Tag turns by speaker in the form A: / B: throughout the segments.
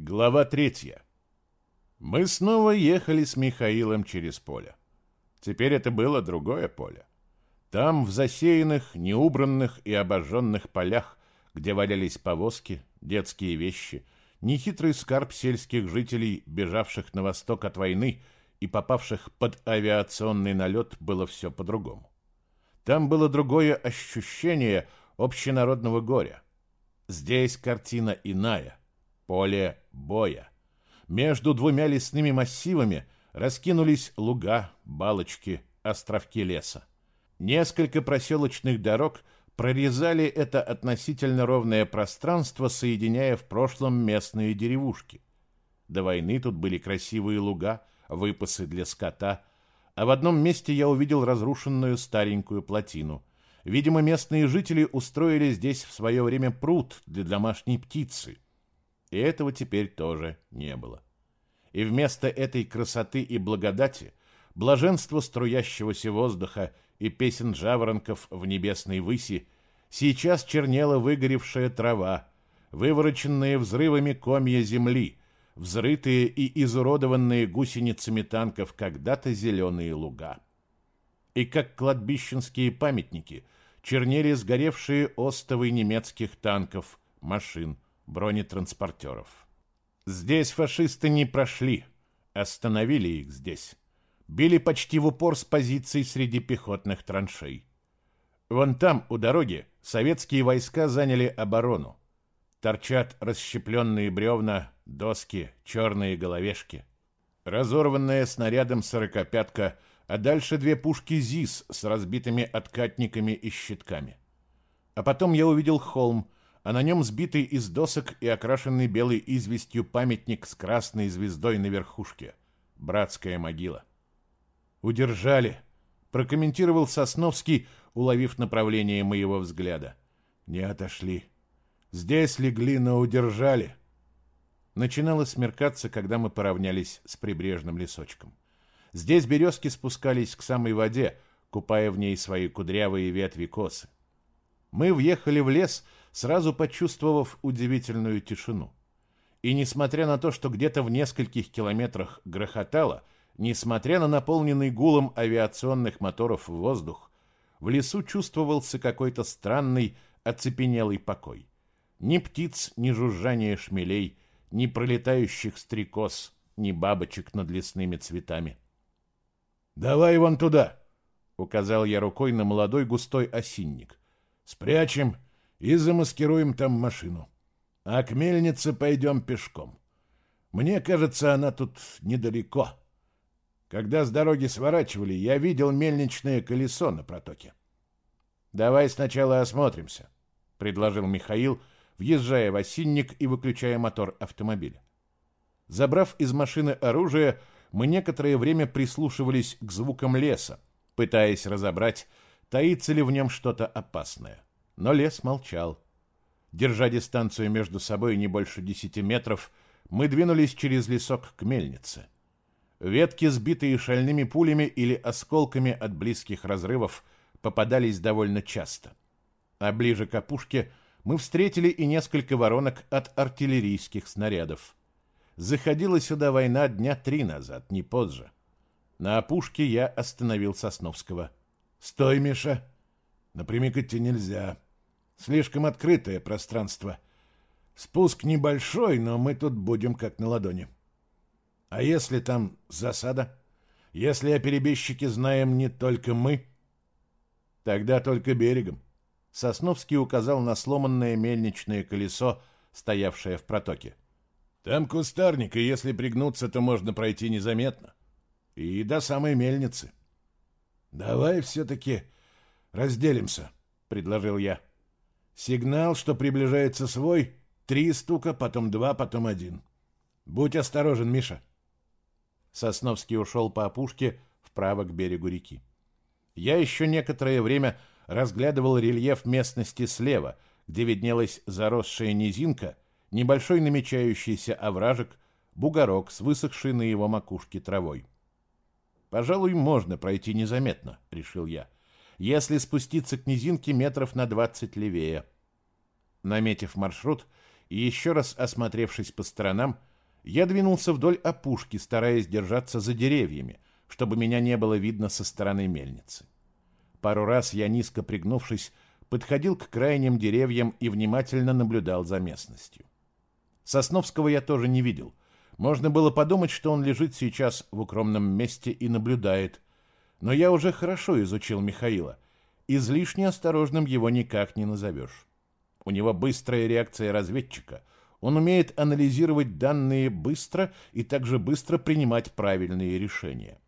A: Глава третья. Мы снова ехали с Михаилом через поле. Теперь это было другое поле. Там, в засеянных, неубранных и обожженных полях, где валялись повозки, детские вещи, нехитрый скарб сельских жителей, бежавших на восток от войны и попавших под авиационный налет, было все по-другому. Там было другое ощущение общенародного горя. Здесь картина иная, поле боя. Между двумя лесными массивами раскинулись луга, балочки, островки леса. Несколько проселочных дорог прорезали это относительно ровное пространство, соединяя в прошлом местные деревушки. До войны тут были красивые луга, выпасы для скота, а в одном месте я увидел разрушенную старенькую плотину. Видимо, местные жители устроили здесь в свое время пруд для домашней птицы. И этого теперь тоже не было. И вместо этой красоты и благодати, блаженства струящегося воздуха и песен жаворонков в небесной выси, сейчас чернела выгоревшая трава, вывороченные взрывами комья земли, взрытые и изуродованные гусеницами танков когда-то зеленые луга. И как кладбищенские памятники чернели сгоревшие остовы немецких танков, машин, бронетранспортеров. Здесь фашисты не прошли, остановили их здесь. Били почти в упор с позиций среди пехотных траншей. Вон там, у дороги, советские войска заняли оборону. Торчат расщепленные бревна, доски, черные головешки. Разорванная снарядом сорокопятка, а дальше две пушки ЗИС с разбитыми откатниками и щитками. А потом я увидел холм, а на нем сбитый из досок и окрашенный белой известью памятник с красной звездой на верхушке. Братская могила. «Удержали», — прокомментировал Сосновский, уловив направление моего взгляда. «Не отошли. Здесь легли, но удержали». Начинало смеркаться, когда мы поравнялись с прибрежным лесочком. Здесь березки спускались к самой воде, купая в ней свои кудрявые ветви косы. Мы въехали в лес, сразу почувствовав удивительную тишину. И несмотря на то, что где-то в нескольких километрах грохотало, несмотря на наполненный гулом авиационных моторов воздух, в лесу чувствовался какой-то странный, оцепенелый покой. Ни птиц, ни жужжания шмелей, ни пролетающих стрекоз, ни бабочек над лесными цветами. «Давай вон туда!» — указал я рукой на молодой густой осинник. «Спрячем и замаскируем там машину. А к мельнице пойдем пешком. Мне кажется, она тут недалеко. Когда с дороги сворачивали, я видел мельничное колесо на протоке. «Давай сначала осмотримся», — предложил Михаил, въезжая в осинник и выключая мотор автомобиля. Забрав из машины оружие, мы некоторое время прислушивались к звукам леса, пытаясь разобрать, таится ли в нем что-то опасное но лес молчал. Держа дистанцию между собой не больше десяти метров, мы двинулись через лесок к мельнице. Ветки, сбитые шальными пулями или осколками от близких разрывов, попадались довольно часто. А ближе к опушке мы встретили и несколько воронок от артиллерийских снарядов. Заходила сюда война дня три назад, не позже. На опушке я остановил Сосновского. «Стой, Миша! Напрямик идти нельзя. Слишком открытое пространство. Спуск небольшой, но мы тут будем как на ладони. А если там засада? Если о перебежчике знаем не только мы? Тогда только берегом. Сосновский указал на сломанное мельничное колесо, стоявшее в протоке. Там кустарник, и если пригнуться, то можно пройти незаметно. И до самой мельницы. Давай все-таки разделимся, предложил я. Сигнал, что приближается свой, три стука, потом два, потом один. Будь осторожен, Миша. Сосновский ушел по опушке вправо к берегу реки. Я еще некоторое время разглядывал рельеф местности слева, где виднелась заросшая низинка, небольшой намечающийся овражек, бугорок с высохшей на его макушке травой. «Пожалуй, можно пройти незаметно», — решил я если спуститься к низинке метров на двадцать левее. Наметив маршрут и еще раз осмотревшись по сторонам, я двинулся вдоль опушки, стараясь держаться за деревьями, чтобы меня не было видно со стороны мельницы. Пару раз я, низко пригнувшись, подходил к крайним деревьям и внимательно наблюдал за местностью. Сосновского я тоже не видел. Можно было подумать, что он лежит сейчас в укромном месте и наблюдает. Но я уже хорошо изучил Михаила. Излишне осторожным его никак не назовешь. У него быстрая реакция разведчика. Он умеет анализировать данные быстро и также быстро принимать правильные решения.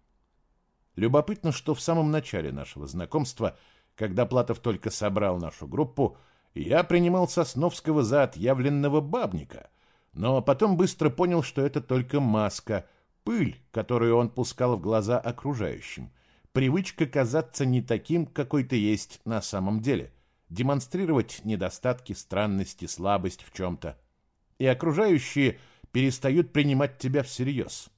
A: Любопытно, что в самом начале нашего знакомства, когда Платов только собрал нашу группу, я принимал Сосновского за отъявленного бабника, но потом быстро понял, что это только маска, пыль, которую он пускал в глаза окружающим, привычка казаться не таким, какой ты есть на самом деле, демонстрировать недостатки, странности, слабость в чем-то. И окружающие перестают принимать тебя всерьез.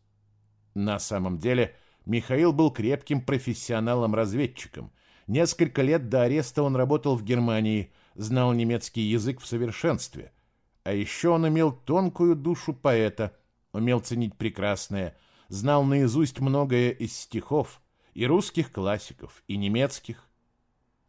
A: На самом деле – Михаил был крепким профессионалом-разведчиком. Несколько лет до ареста он работал в Германии, знал немецкий язык в совершенстве. А еще он имел тонкую душу поэта, умел ценить прекрасное, знал наизусть многое из стихов, и русских классиков, и немецких.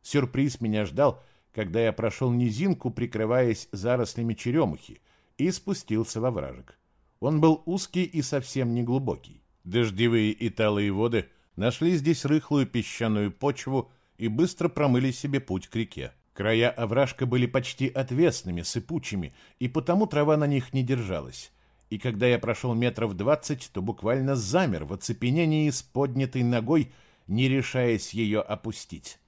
A: Сюрприз меня ждал, когда я прошел низинку, прикрываясь зарослями черемухи, и спустился во вражек. Он был узкий и совсем не глубокий. Дождевые и талые воды нашли здесь рыхлую песчаную почву и быстро промыли себе путь к реке. Края овражка были почти отвесными, сыпучими, и потому трава на них не держалась. И когда я прошел метров двадцать, то буквально замер в оцепенении с поднятой ногой, не решаясь ее опустить.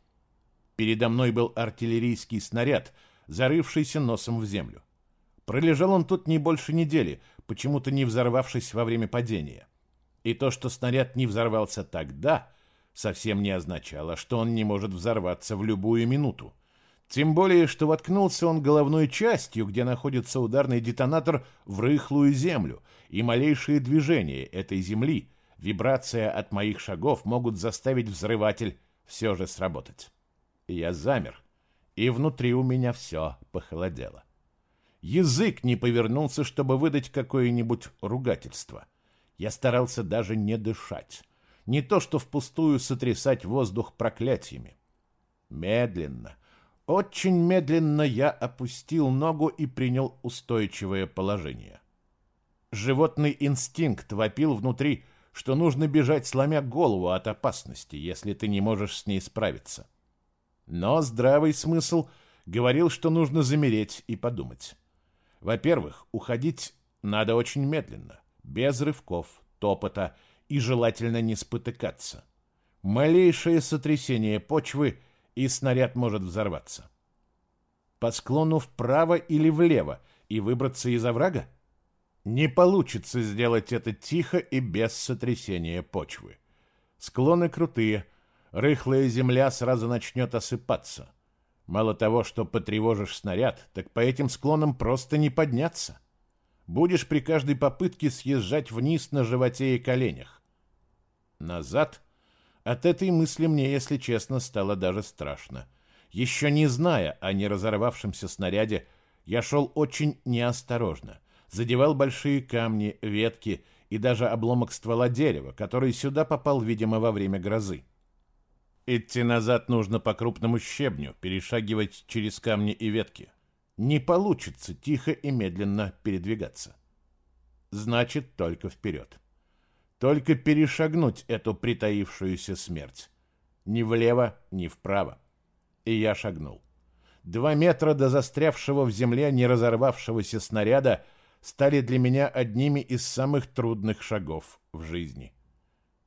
A: Передо мной был артиллерийский снаряд, зарывшийся носом в землю. Пролежал он тут не больше недели, почему-то не взорвавшись во время падения. И то, что снаряд не взорвался тогда, совсем не означало, что он не может взорваться в любую минуту. Тем более, что воткнулся он головной частью, где находится ударный детонатор, в рыхлую землю, и малейшие движения этой земли, вибрация от моих шагов могут заставить взрыватель все же сработать. Я замер, и внутри у меня все похолодело. Язык не повернулся, чтобы выдать какое-нибудь ругательство — я старался даже не дышать. Не то что впустую сотрясать воздух проклятиями. Медленно, очень медленно я опустил ногу и принял устойчивое положение. Животный инстинкт вопил внутри, что нужно бежать, сломя голову от опасности, если ты не можешь с ней справиться. Но здравый смысл говорил, что нужно замереть и подумать. Во-первых, уходить надо очень медленно без рывков, топота и желательно не спотыкаться. Малейшее сотрясение почвы, и снаряд может взорваться. По склону вправо или влево и выбраться из оврага? Не получится сделать это тихо и без сотрясения почвы. Склоны крутые, рыхлая земля сразу начнет осыпаться. Мало того, что потревожишь снаряд, так по этим склонам просто не подняться будешь при каждой попытке съезжать вниз на животе и коленях. Назад? От этой мысли мне, если честно, стало даже страшно. Еще не зная о неразорвавшемся снаряде, я шел очень неосторожно. Задевал большие камни, ветки и даже обломок ствола дерева, который сюда попал, видимо, во время грозы. Идти назад нужно по крупному щебню, перешагивать через камни и ветки не получится тихо и медленно передвигаться. Значит, только вперед. Только перешагнуть эту притаившуюся смерть. Ни влево, ни вправо. И я шагнул. Два метра до застрявшего в земле не разорвавшегося снаряда стали для меня одними из самых трудных шагов в жизни.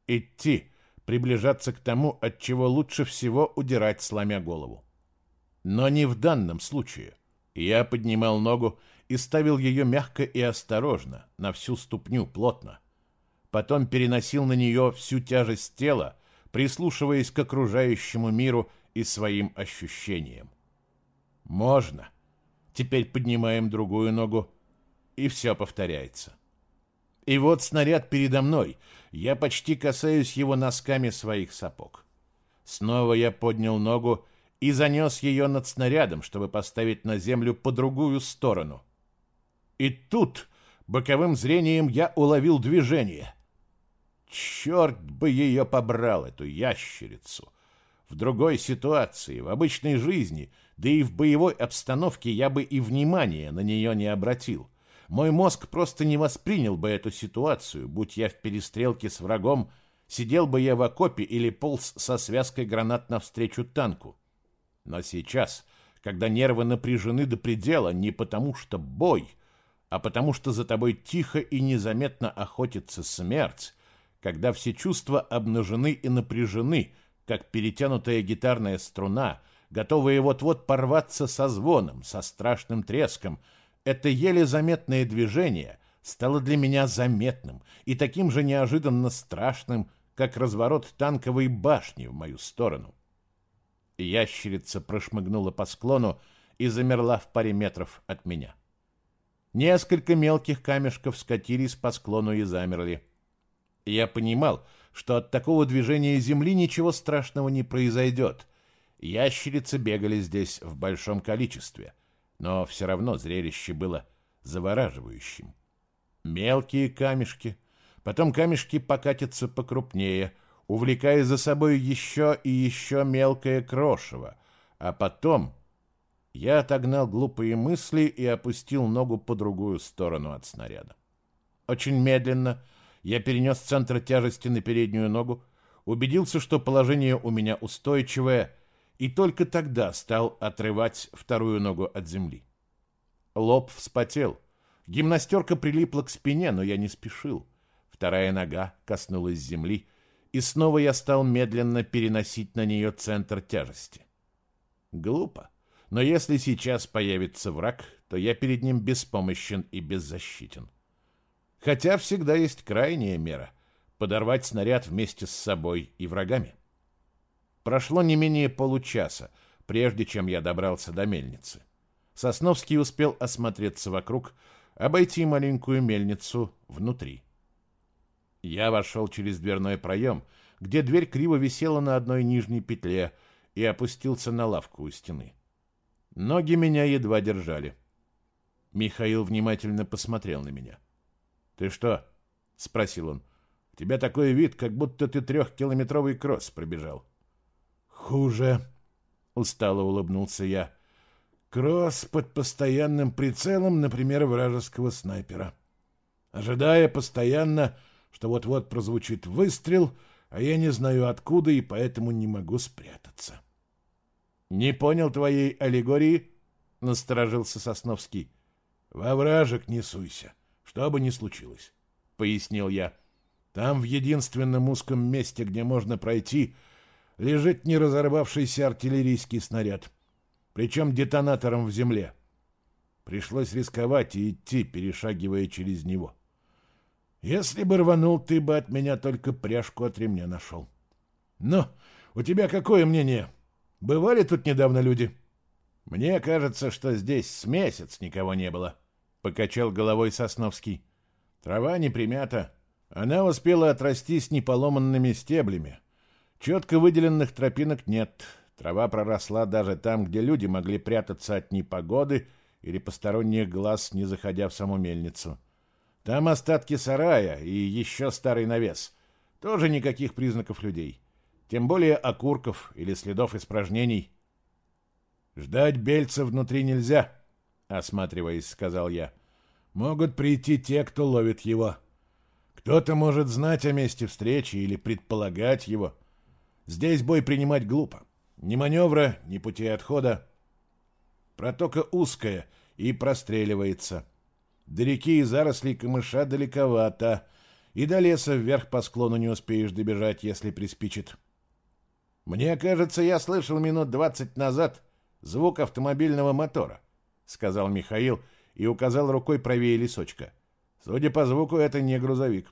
A: Идти, приближаться к тому, от чего лучше всего удирать, сломя голову. Но не в данном случае. Я поднимал ногу и ставил ее мягко и осторожно, на всю ступню, плотно. Потом переносил на нее всю тяжесть тела, прислушиваясь к окружающему миру и своим ощущениям. Можно. Теперь поднимаем другую ногу, и все повторяется. И вот снаряд передо мной. Я почти касаюсь его носками своих сапог. Снова я поднял ногу и занес ее над снарядом, чтобы поставить на землю по другую сторону. И тут боковым зрением я уловил движение. Черт бы ее побрал, эту ящерицу! В другой ситуации, в обычной жизни, да и в боевой обстановке я бы и внимания на нее не обратил. Мой мозг просто не воспринял бы эту ситуацию, будь я в перестрелке с врагом, сидел бы я в окопе или полз со связкой гранат навстречу танку. Но сейчас, когда нервы напряжены до предела не потому что бой, а потому что за тобой тихо и незаметно охотится смерть, когда все чувства обнажены и напряжены, как перетянутая гитарная струна, готовые вот-вот порваться со звоном, со страшным треском, это еле заметное движение стало для меня заметным и таким же неожиданно страшным, как разворот танковой башни в мою сторону. Ящерица прошмыгнула по склону и замерла в паре метров от меня. Несколько мелких камешков скатились по склону и замерли. Я понимал, что от такого движения земли ничего страшного не произойдет. Ящерицы бегали здесь в большом количестве, но все равно зрелище было завораживающим. Мелкие камешки, потом камешки покатятся покрупнее, увлекая за собой еще и еще мелкое крошево, а потом я отогнал глупые мысли и опустил ногу по другую сторону от снаряда. Очень медленно, я перенес центр тяжести на переднюю ногу, убедился, что положение у меня устойчивое, и только тогда стал отрывать вторую ногу от земли. Лоб вспотел. Гимнастерка прилипла к спине, но я не спешил. Вторая нога коснулась земли, и снова я стал медленно переносить на нее центр тяжести. Глупо, но если сейчас появится враг, то я перед ним беспомощен и беззащитен. Хотя всегда есть крайняя мера — подорвать снаряд вместе с собой и врагами. Прошло не менее получаса, прежде чем я добрался до мельницы. Сосновский успел осмотреться вокруг, обойти маленькую мельницу внутри. Я вошел через дверной проем, где дверь криво висела на одной нижней петле, и опустился на лавку у стены. Ноги меня едва держали. Михаил внимательно посмотрел на меня. — «Ты что?» — спросил он. «У тебя такой вид, как будто ты трехкилометровый кросс пробежал».
B: «Хуже», — устало улыбнулся я. «Кросс под постоянным прицелом, например, вражеского снайпера. Ожидая постоянно, что вот-вот прозвучит выстрел, а я не знаю откуда и поэтому не могу спрятаться».
A: «Не понял твоей аллегории?» — насторожился Сосновский.
B: «Во вражек не суйся что бы ни случилось, — пояснил я. Там в единственном узком месте, где можно пройти, лежит не разорвавшийся артиллерийский снаряд, причем детонатором в земле. Пришлось рисковать и идти, перешагивая через него. Если бы рванул, ты бы от меня только пряжку от ремня нашел. Но у тебя какое мнение? Бывали тут недавно люди?
A: Мне кажется, что здесь с месяц никого не было. —— покачал головой Сосновский. «Трава не примята. Она успела отрасти с неполоманными стеблями. Четко выделенных тропинок нет. Трава проросла даже там, где люди могли прятаться от непогоды или посторонних глаз, не заходя в саму мельницу. Там остатки сарая и еще старый навес. Тоже никаких признаков людей. Тем более окурков или следов испражнений. Ждать бельца внутри нельзя» осматриваясь, сказал я. Могут прийти те, кто ловит его. Кто-то может знать о месте встречи или предполагать его. Здесь бой принимать глупо. Ни маневра, ни пути отхода. Протока узкая и простреливается. До реки и зарослей камыша далековато, и до леса вверх по склону не успеешь добежать, если приспичит. Мне кажется, я слышал минут двадцать назад звук автомобильного мотора сказал Михаил и указал рукой правее лесочка. Судя по звуку, это не грузовик.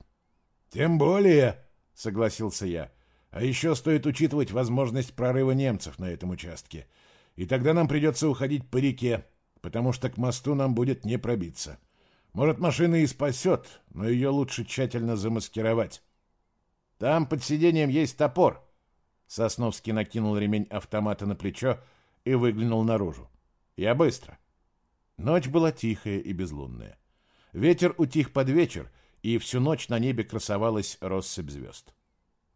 A: Тем более, согласился я. А еще стоит учитывать возможность прорыва немцев на этом участке. И тогда нам придется уходить по реке, потому что к мосту нам будет не пробиться. Может, машина и спасет, но ее лучше тщательно замаскировать. Там под сиденьем есть топор. Сосновский накинул ремень автомата на плечо и выглянул наружу. Я быстро. Ночь была тихая и безлунная. Ветер утих под вечер, и всю ночь на небе красовалась россыпь звезд.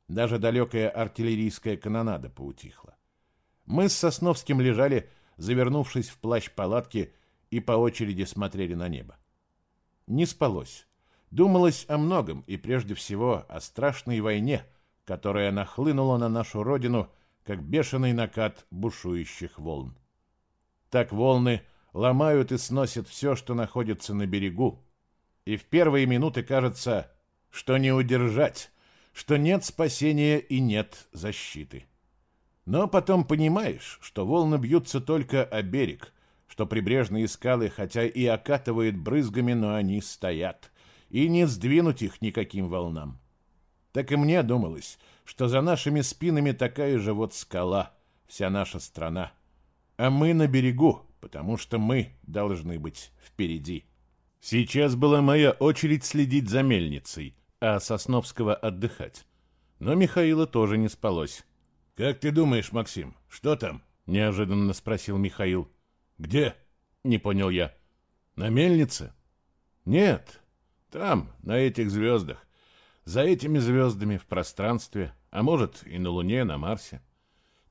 A: Даже далекая артиллерийская канонада поутихла. Мы с Сосновским лежали, завернувшись в плащ палатки, и по очереди смотрели на небо. Не спалось. Думалось о многом, и прежде всего о страшной войне, которая нахлынула на нашу родину, как бешеный накат бушующих волн. Так волны ломают и сносят все, что находится на берегу, и в первые минуты кажется, что не удержать, что нет спасения и нет защиты. Но потом понимаешь, что волны бьются только о берег, что прибрежные скалы, хотя и окатывают брызгами, но они стоят, и не сдвинуть их никаким волнам. Так и мне думалось, что за нашими спинами такая же вот скала, вся наша страна. А мы на берегу, потому что мы должны быть впереди. Сейчас была моя очередь следить за мельницей, а Сосновского отдыхать. Но Михаила тоже не спалось.
B: «Как ты думаешь, Максим, что там?»
A: — неожиданно спросил Михаил.
B: «Где?»
A: — не понял я.
B: «На мельнице?»
A: «Нет, там, на этих звездах. За этими звездами в пространстве, а может и на Луне, на Марсе.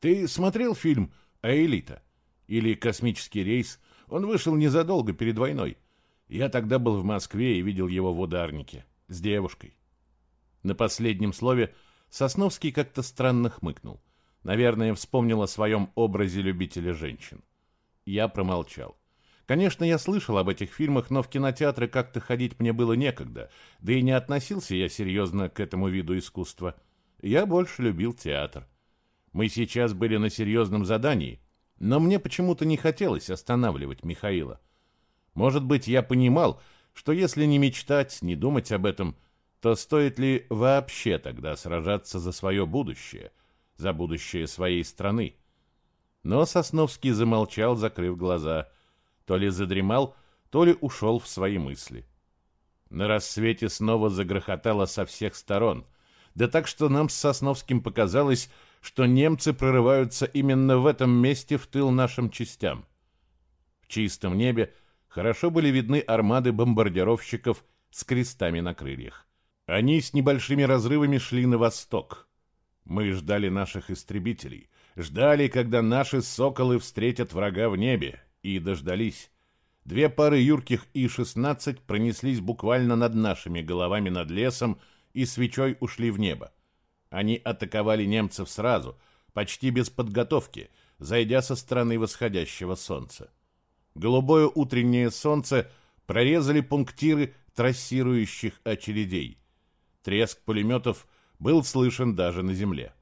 A: Ты смотрел фильм «Аэлита» или «Космический рейс»? Он вышел незадолго перед войной. Я тогда был в Москве и видел его в ударнике с девушкой. На последнем слове Сосновский как-то странно хмыкнул. Наверное, вспомнил о своем образе любителя женщин. Я промолчал. Конечно, я слышал об этих фильмах, но в кинотеатры как-то ходить мне было некогда, да и не относился я серьезно к этому виду искусства. Я больше любил театр. Мы сейчас были на серьезном задании, но мне почему-то не хотелось останавливать Михаила. Может быть, я понимал, что если не мечтать, не думать об этом, то стоит ли вообще тогда сражаться за свое будущее, за будущее своей страны? Но Сосновский замолчал, закрыв глаза. То ли задремал, то ли ушел в свои мысли. На рассвете снова загрохотало со всех сторон. Да так, что нам с Сосновским показалось, что немцы прорываются именно в этом месте в тыл нашим частям. В чистом небе хорошо были видны армады бомбардировщиков с крестами на крыльях. Они с небольшими разрывами шли на восток. Мы ждали наших истребителей, ждали, когда наши соколы встретят врага в небе, и дождались. Две пары юрких И-16 пронеслись буквально над нашими головами над лесом и свечой ушли в небо. Они атаковали немцев сразу, почти без подготовки, зайдя со стороны восходящего солнца. Голубое утреннее солнце прорезали пунктиры трассирующих очередей. Треск пулеметов был слышен даже на земле.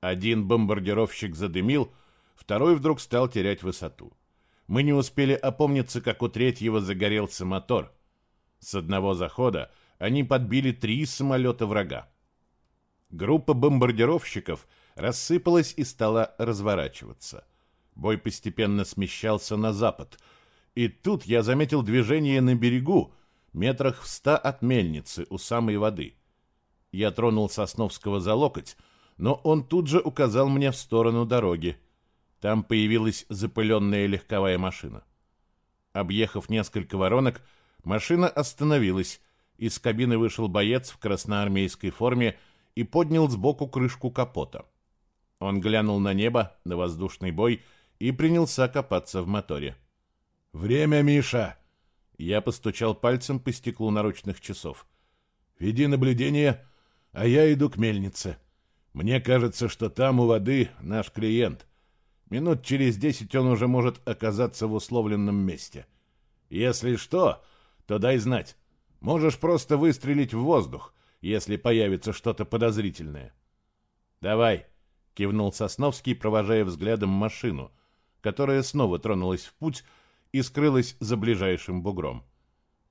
A: Один бомбардировщик задымил, второй вдруг стал терять высоту. Мы не успели опомниться, как у третьего загорелся мотор. С одного захода они подбили три самолета врага. Группа бомбардировщиков рассыпалась и стала разворачиваться. Бой постепенно смещался на запад. И тут я заметил движение на берегу, метрах в ста от мельницы, у самой воды. Я тронул Сосновского за локоть, но он тут же указал мне в сторону дороги. Там появилась запыленная легковая машина. Объехав несколько воронок, машина остановилась. Из кабины вышел боец в красноармейской форме и поднял сбоку крышку капота. Он глянул на небо, на воздушный бой и принялся копаться в моторе.
B: «Время, Миша!»
A: Я постучал пальцем по стеклу наручных часов.
B: «Веди наблюдение, а я иду к мельнице. Мне кажется, что там у воды наш клиент. Минут через десять он уже может оказаться в условленном месте. Если что, то дай знать. Можешь просто выстрелить в воздух, если появится что-то подозрительное».
A: «Давай», — кивнул Сосновский, провожая взглядом машину — которая снова тронулась в путь и скрылась за ближайшим бугром.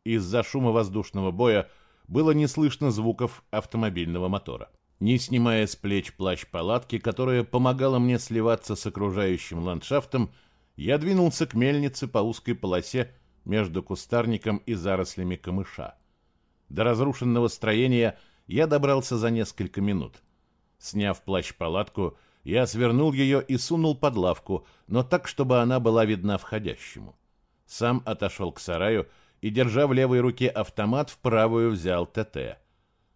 A: Из-за шума воздушного боя было не слышно звуков автомобильного мотора. Не снимая с плеч плащ палатки, которая помогала мне сливаться с окружающим ландшафтом, я двинулся к мельнице по узкой полосе между кустарником и зарослями камыша. До разрушенного строения я добрался за несколько минут. Сняв плащ-палатку, я свернул ее и сунул под лавку, но так, чтобы она была видна входящему. Сам отошел к сараю и, держа в левой руке автомат, в правую взял ТТ.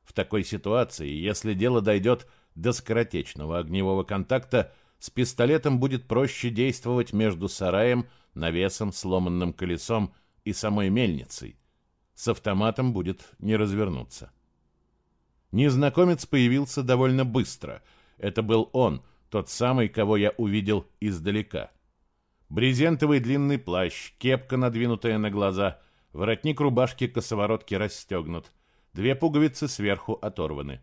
A: В такой ситуации, если дело дойдет до скоротечного огневого контакта, с пистолетом будет проще действовать между сараем, навесом, сломанным колесом и самой мельницей. С автоматом будет не развернуться. Незнакомец появился довольно быстро. Это был он, тот самый, кого я увидел издалека. Брезентовый длинный плащ, кепка, надвинутая на глаза, воротник рубашки косоворотки расстегнут, две пуговицы сверху оторваны.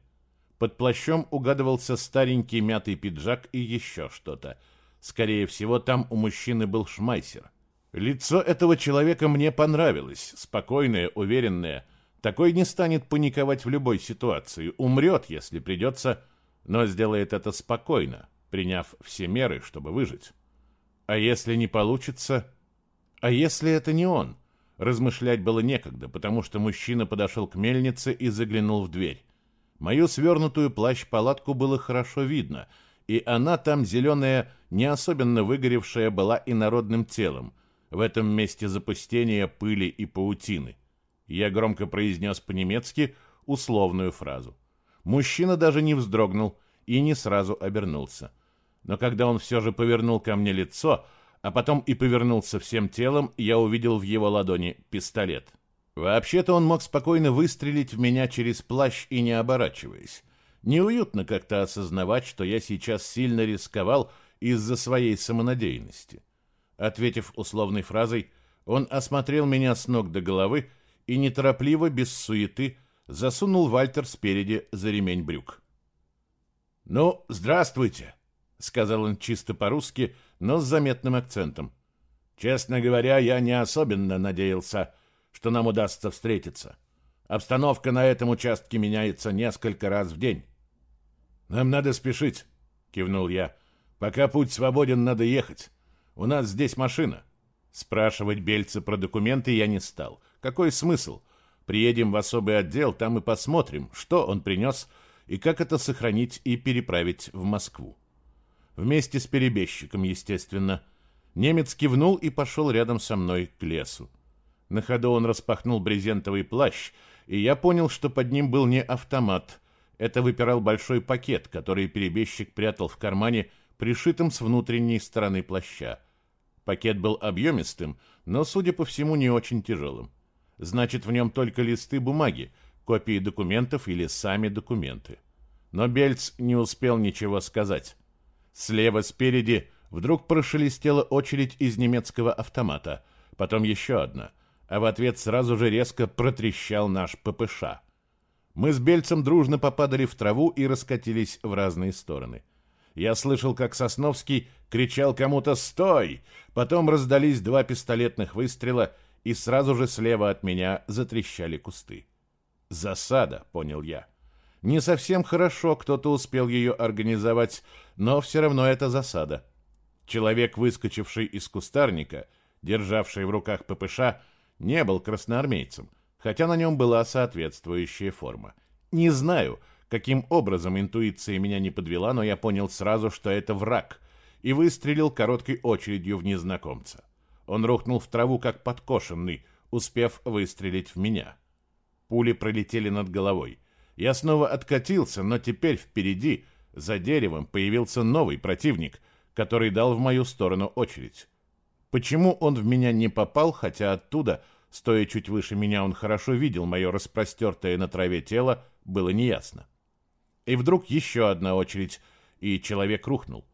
A: Под плащом угадывался старенький мятый пиджак и еще что-то. Скорее всего, там у мужчины был шмайсер. Лицо этого человека мне понравилось, спокойное, уверенное. Такой не станет паниковать в любой ситуации, умрет, если придется, но сделает это спокойно, приняв все меры, чтобы выжить. А если не получится? А если это не он? Размышлять было некогда, потому что мужчина подошел к мельнице и заглянул в дверь. Мою свернутую плащ-палатку было хорошо видно, и она там зеленая, не особенно выгоревшая, была инородным телом, в этом месте запустения пыли и паутины. Я громко произнес по-немецки условную фразу. Мужчина даже не вздрогнул и не сразу обернулся. Но когда он все же повернул ко мне лицо, а потом и повернулся всем телом, я увидел в его ладони пистолет. Вообще-то он мог спокойно выстрелить в меня через плащ и не оборачиваясь. Неуютно как-то осознавать, что я сейчас сильно рисковал из-за своей самонадеянности. Ответив условной фразой, он осмотрел меня с ног до головы и неторопливо, без суеты, засунул Вальтер спереди за ремень брюк. «Ну, здравствуйте», — сказал он чисто по-русски, но с заметным акцентом. «Честно говоря, я не особенно надеялся, что нам удастся встретиться. Обстановка на этом участке меняется несколько раз в день». «Нам надо спешить», — кивнул я. «Пока путь свободен, надо ехать. У нас здесь машина. Спрашивать Бельца про документы я не стал. Какой смысл? Приедем в особый отдел, там и посмотрим, что он принес и как это сохранить и переправить в Москву. Вместе с перебежчиком, естественно. Немец кивнул и пошел рядом со мной к лесу. На ходу он распахнул брезентовый плащ, и я понял, что под ним был не автомат. Это выпирал большой пакет, который перебежчик прятал в кармане, пришитым с внутренней стороны плаща. Пакет был объемистым, но, судя по всему, не очень тяжелым. Значит, в нем только листы бумаги, копии документов или сами документы. Но Бельц не успел ничего сказать. Слева спереди вдруг прошелестела очередь из немецкого автомата, потом еще одна, а в ответ сразу же резко протрещал наш ППШ. Мы с Бельцем дружно попадали в траву и раскатились в разные стороны. Я слышал, как Сосновский кричал кому-то «Стой!». Потом раздались два пистолетных выстрела, и сразу же слева от меня затрещали кусты. «Засада», — понял я. Не совсем хорошо кто-то успел ее организовать, но все равно это засада. Человек, выскочивший из кустарника, державший в руках ППШ, не был красноармейцем, хотя на нем была соответствующая форма. Не знаю, Каким образом интуиция меня не подвела, но я понял сразу, что это враг, и выстрелил короткой очередью в незнакомца. Он рухнул в траву, как подкошенный, успев выстрелить в меня. Пули пролетели над головой. Я снова откатился, но теперь впереди, за деревом, появился новый противник, который дал в мою сторону очередь. Почему он в меня не попал, хотя оттуда, стоя чуть выше меня, он хорошо видел мое распростертое на траве тело, было неясно. И вдруг еще одна очередь, и человек рухнул.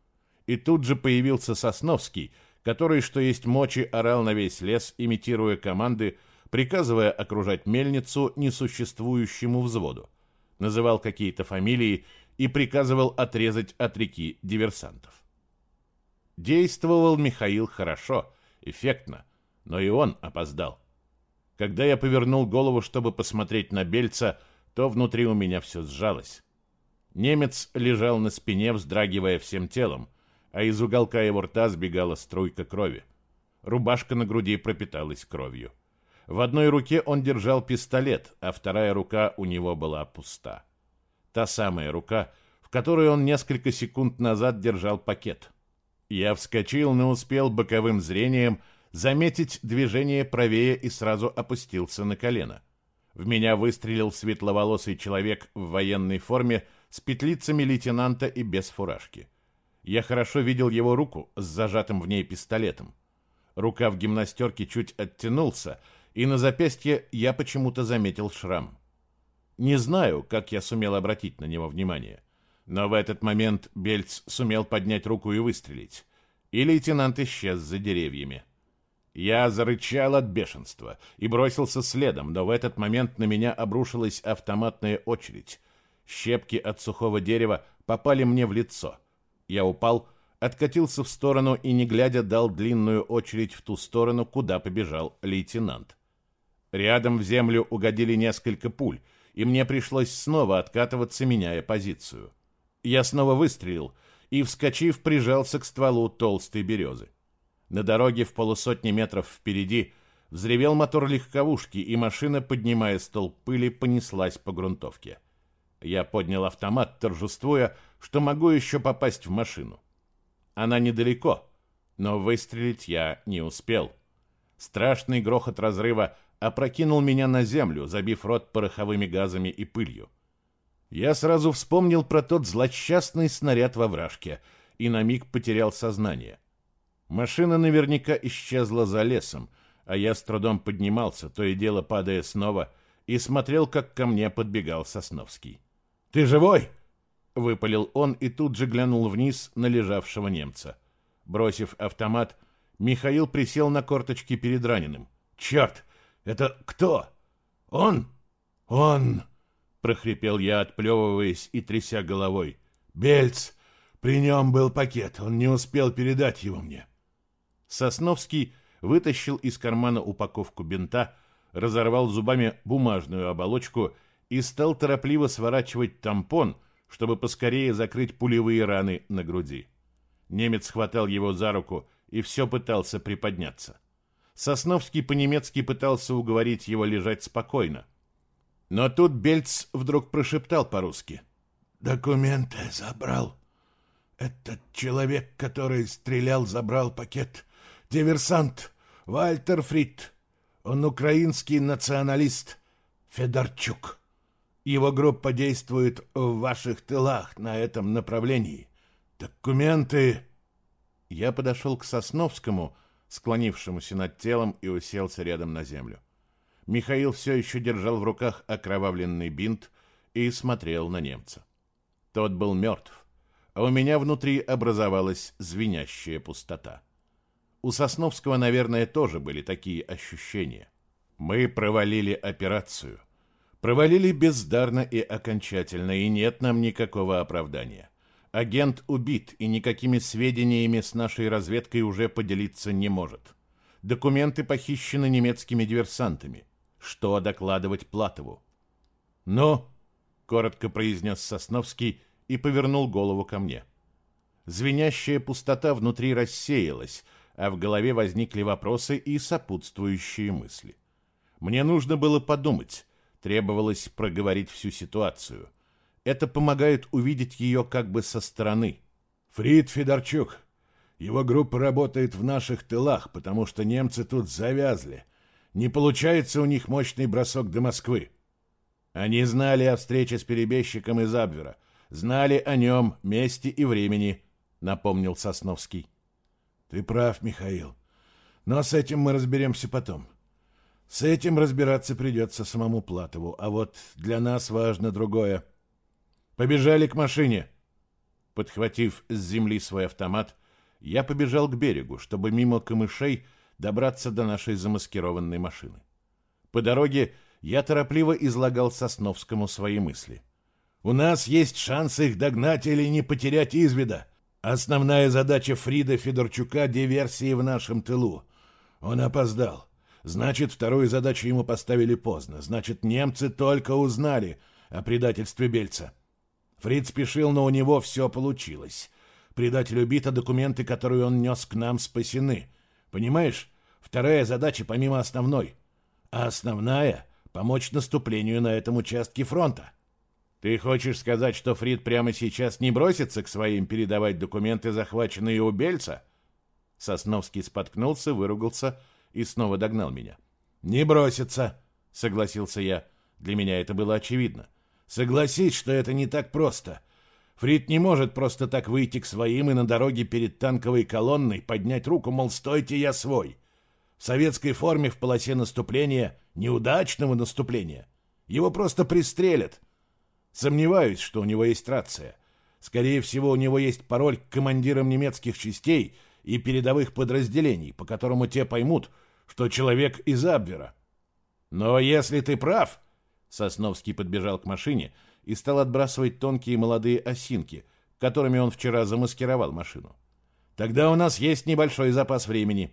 A: И тут же появился Сосновский, который, что есть мочи, орал на весь лес, имитируя команды, приказывая окружать мельницу несуществующему взводу. Называл какие-то фамилии и приказывал отрезать от реки диверсантов. Действовал Михаил хорошо, эффектно, но и он опоздал. Когда я повернул голову, чтобы посмотреть на Бельца, то внутри у меня все сжалось. Немец лежал на спине, вздрагивая всем телом, а из уголка его рта сбегала струйка крови. Рубашка на груди пропиталась кровью. В одной руке он держал пистолет, а вторая рука у него была пуста. Та самая рука, в которой он несколько секунд назад держал пакет. Я вскочил, но успел боковым зрением заметить движение правее и сразу опустился на колено. В меня выстрелил светловолосый человек в военной форме с петлицами лейтенанта и без фуражки. Я хорошо видел его руку с зажатым в ней пистолетом. Рука в гимнастерке чуть оттянулся, и на запястье я почему-то заметил шрам. Не знаю, как я сумел обратить на него внимание, но в этот момент Бельц сумел поднять руку и выстрелить, и лейтенант исчез за деревьями. Я зарычал от бешенства и бросился следом, но в этот момент на меня обрушилась автоматная очередь. Щепки от сухого дерева попали мне в лицо. Я упал, откатился в сторону и, не глядя, дал длинную очередь в ту сторону, куда побежал лейтенант. Рядом в землю угодили несколько пуль, и мне пришлось снова откатываться, меняя позицию. Я снова выстрелил и, вскочив, прижался к стволу толстой березы. На дороге в полусотни метров впереди взревел мотор легковушки, и машина, поднимая столб пыли, понеслась по грунтовке. Я поднял автомат, торжествуя, что могу еще попасть в машину. Она недалеко, но выстрелить я не успел. Страшный грохот разрыва опрокинул меня на землю, забив рот пороховыми газами и пылью. Я сразу вспомнил про тот злосчастный снаряд во вражке и на миг потерял сознание. Машина наверняка исчезла за лесом, а я с трудом поднимался, то и дело падая снова, и смотрел, как ко мне подбегал Сосновский. «Ты живой?» — выпалил он и тут же глянул вниз на лежавшего немца. Бросив автомат, Михаил присел на корточки перед раненым. «Черт! Это кто? Он?» «Он!» — прохрипел я, отплевываясь и тряся головой. «Бельц! При нем был пакет, он не успел передать его мне». Сосновский вытащил из кармана упаковку бинта, разорвал зубами бумажную оболочку и стал торопливо сворачивать тампон, чтобы поскорее закрыть пулевые раны на груди. Немец хватал его за руку и все пытался приподняться. Сосновский по-немецки пытался уговорить его лежать спокойно. Но тут Бельц вдруг прошептал по-русски. «Документы забрал. Этот человек, который стрелял, забрал пакет. Диверсант Вальтер Фрид. Он украинский националист Федорчук. Его группа действует в ваших тылах на этом направлении. Документы...» Я подошел к Сосновскому, склонившемуся над телом, и уселся рядом на землю. Михаил все еще держал в руках окровавленный бинт и смотрел на немца. Тот был мертв, а у меня внутри образовалась звенящая пустота. У Сосновского, наверное, тоже были такие ощущения. Мы провалили операцию. Провалили бездарно и окончательно, и нет нам никакого оправдания. Агент убит, и никакими сведениями с нашей разведкой уже поделиться не может. Документы похищены немецкими диверсантами. Что докладывать Платову? «Ну?» — коротко произнес Сосновский и повернул голову ко мне. Звенящая пустота внутри рассеялась, а в голове возникли вопросы и сопутствующие мысли. Мне нужно было подумать, требовалось проговорить всю ситуацию. Это помогает увидеть ее как бы со стороны. Фрид Федорчук. Его группа работает в наших тылах, потому что немцы тут завязли. Не получается у них мощный бросок до Москвы. Они знали о встрече с перебежчиком из Абвера, знали о нем, месте и времени, напомнил Сосновский. Ты прав, Михаил. Но с этим мы разберемся потом. С этим разбираться придется самому Платову, а вот для нас важно другое. Побежали к машине. Подхватив с земли свой автомат, я побежал к берегу, чтобы мимо камышей добраться до нашей замаскированной машины. По дороге я торопливо излагал Сосновскому свои мысли. «У нас есть шанс их догнать или не потерять из вида. Основная задача Фрида Федорчука — диверсии в нашем тылу. Он опоздал. Значит, вторую задачу ему поставили поздно. Значит, немцы только узнали о предательстве Бельца. Фрид спешил, но у него все получилось. Предатель убит, а документы, которые он нес к нам, спасены. Понимаешь? Вторая задача помимо основной. А основная — помочь наступлению на этом участке фронта. Ты хочешь сказать, что Фрид прямо сейчас не бросится к своим передавать документы, захваченные у Бельца? Сосновский споткнулся, выругался и снова догнал меня.
B: «Не бросится», — согласился я.
A: Для меня это было очевидно.
B: «Согласись, что это не так просто. Фрид не может просто так выйти к своим и на дороге перед танковой колонной поднять руку, мол, стойте, я свой. В советской форме в полосе наступления, неудачного наступления, его просто пристрелят. Сомневаюсь, что у него есть рация. Скорее всего, у него есть пароль к командирам немецких частей и передовых подразделений, по которому те поймут, что человек из Абвера. Но если ты прав... Сосновский подбежал к машине и стал отбрасывать тонкие молодые осинки, которыми он вчера замаскировал машину. Тогда у нас есть небольшой запас времени.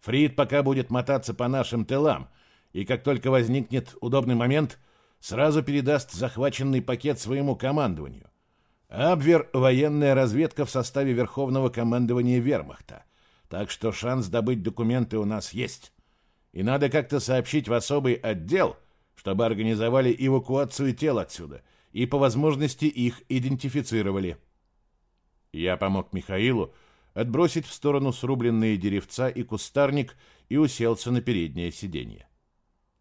B: Фрид пока будет мотаться по нашим тылам, и как только возникнет удобный момент, сразу передаст захваченный пакет своему командованию. Абвер — военная разведка в составе Верховного командования Вермахта, так что шанс добыть документы у нас есть. И надо как-то сообщить в особый отдел, чтобы организовали эвакуацию тел отсюда и по возможности их идентифицировали. Я помог Михаилу отбросить в сторону срубленные деревца и кустарник и уселся на переднее сиденье.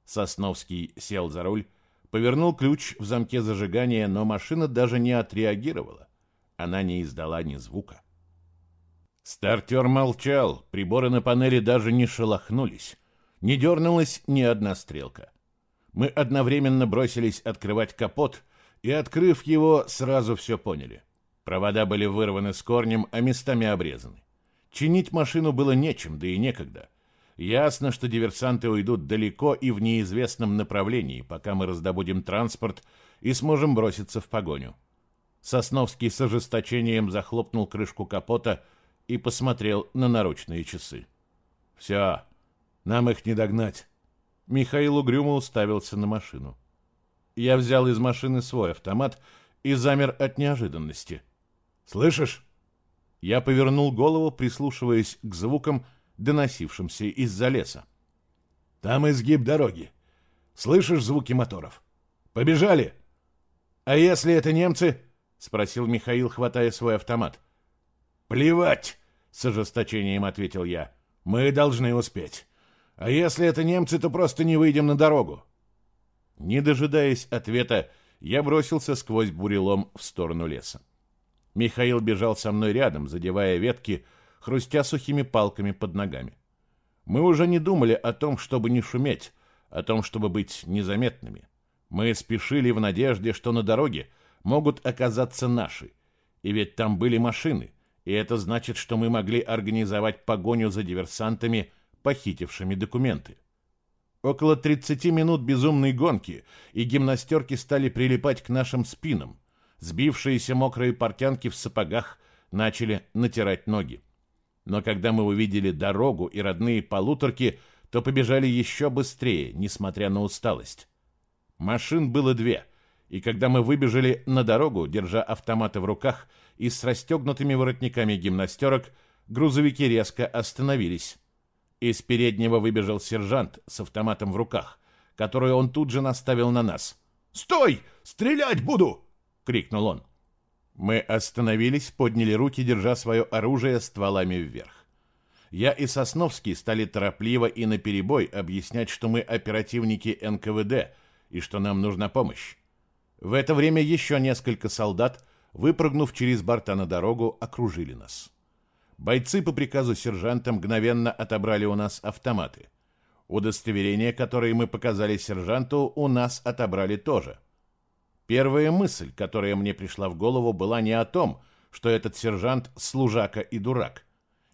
B: Сосновский сел за руль, Повернул ключ в замке зажигания, но машина даже не отреагировала. Она не издала ни звука. Стартер молчал, приборы на панели даже не шелохнулись. Не дернулась ни одна стрелка. Мы одновременно бросились открывать капот, и, открыв его, сразу все поняли. Провода были вырваны с корнем, а местами обрезаны. Чинить машину было нечем, да и некогда. Ясно, что диверсанты уйдут далеко и в неизвестном направлении, пока мы раздобудем транспорт и сможем броситься в погоню. Сосновский с ожесточением захлопнул крышку капота и посмотрел на наручные часы. «Все, нам их не догнать». Михаил угрюмо уставился на машину. Я взял из машины свой автомат и замер от неожиданности. «Слышишь?» Я повернул голову, прислушиваясь к звукам, доносившимся из-за леса. «Там изгиб дороги. Слышишь звуки моторов? Побежали!» «А если это немцы?» — спросил Михаил, хватая свой автомат. «Плевать!» — с ожесточением ответил я. «Мы должны успеть. А если это немцы, то просто не выйдем на дорогу». Не дожидаясь ответа, я бросился сквозь бурелом в сторону леса. Михаил бежал со мной рядом, задевая ветки, хрустя сухими палками под ногами. Мы уже не думали о том, чтобы не шуметь, о том, чтобы быть незаметными. Мы спешили в надежде, что на дороге могут оказаться наши. И ведь там были машины, и это значит, что мы могли организовать погоню за диверсантами, похитившими документы. Около 30 минут безумной гонки, и гимнастерки стали прилипать к нашим спинам. Сбившиеся мокрые портянки в сапогах начали натирать ноги. Но когда мы увидели дорогу и родные полуторки, то побежали еще быстрее, несмотря на усталость. Машин было две, и когда мы выбежали на дорогу, держа автоматы в руках и с расстегнутыми воротниками гимнастерок, грузовики резко остановились. Из переднего выбежал сержант с автоматом в руках, который он тут же наставил на нас. «Стой! Стрелять буду!» — крикнул он. Мы остановились, подняли руки, держа свое оружие стволами вверх. Я и Сосновский стали торопливо и наперебой объяснять, что мы оперативники НКВД и что нам нужна помощь. В это время еще несколько солдат, выпрыгнув через борта на дорогу, окружили нас. Бойцы по приказу сержанта мгновенно отобрали у нас автоматы. Удостоверения, которые мы показали сержанту, у нас отобрали тоже – Первая мысль, которая мне пришла в голову, была не о том, что этот сержант служака и дурак.